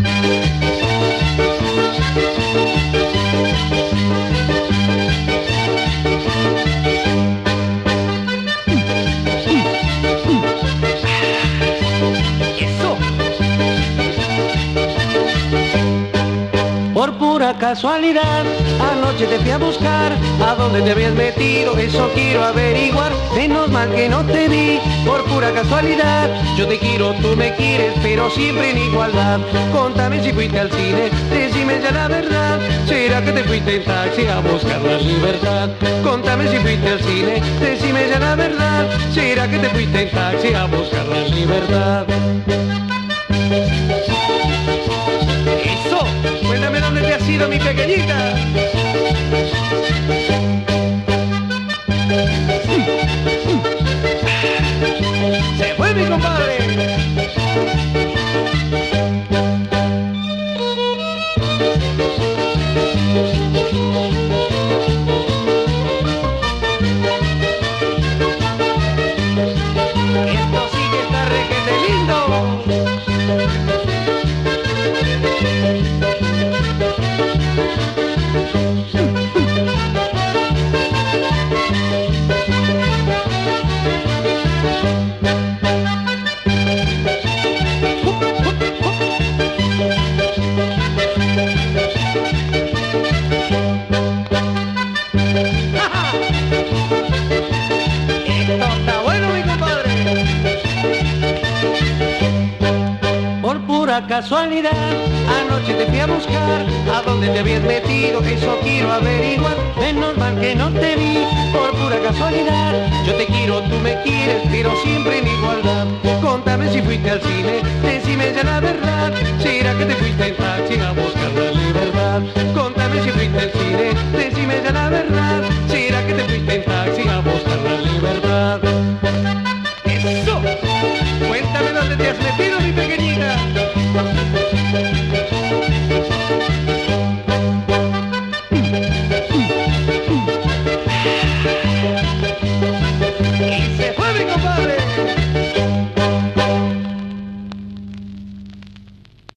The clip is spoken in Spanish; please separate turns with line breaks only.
Thank you. Casualidad, anoche te fui a buscar, a dónde te habías metido, eso quiero averiguar, menos mal que no te vi, por pura casualidad, yo te quiero, tú me quieres, pero siempre en igualdad, contame si fuiste al cine, decime ya la verdad, será que te fuiste en taxi a buscar la libertad, contame si fuiste al cine, decime ya la verdad, será que te fuiste en taxi a buscar la libertad. Mi pequeñita. Casualidad, anoche te fui a buscar, a dónde te habías metido, eso quiero averiguar, menos mal que no te vi, por pura casualidad, yo te quiero, tú me quieres, pero siempre en igualdad, contame si fuiste al cine, decime ya la verdad,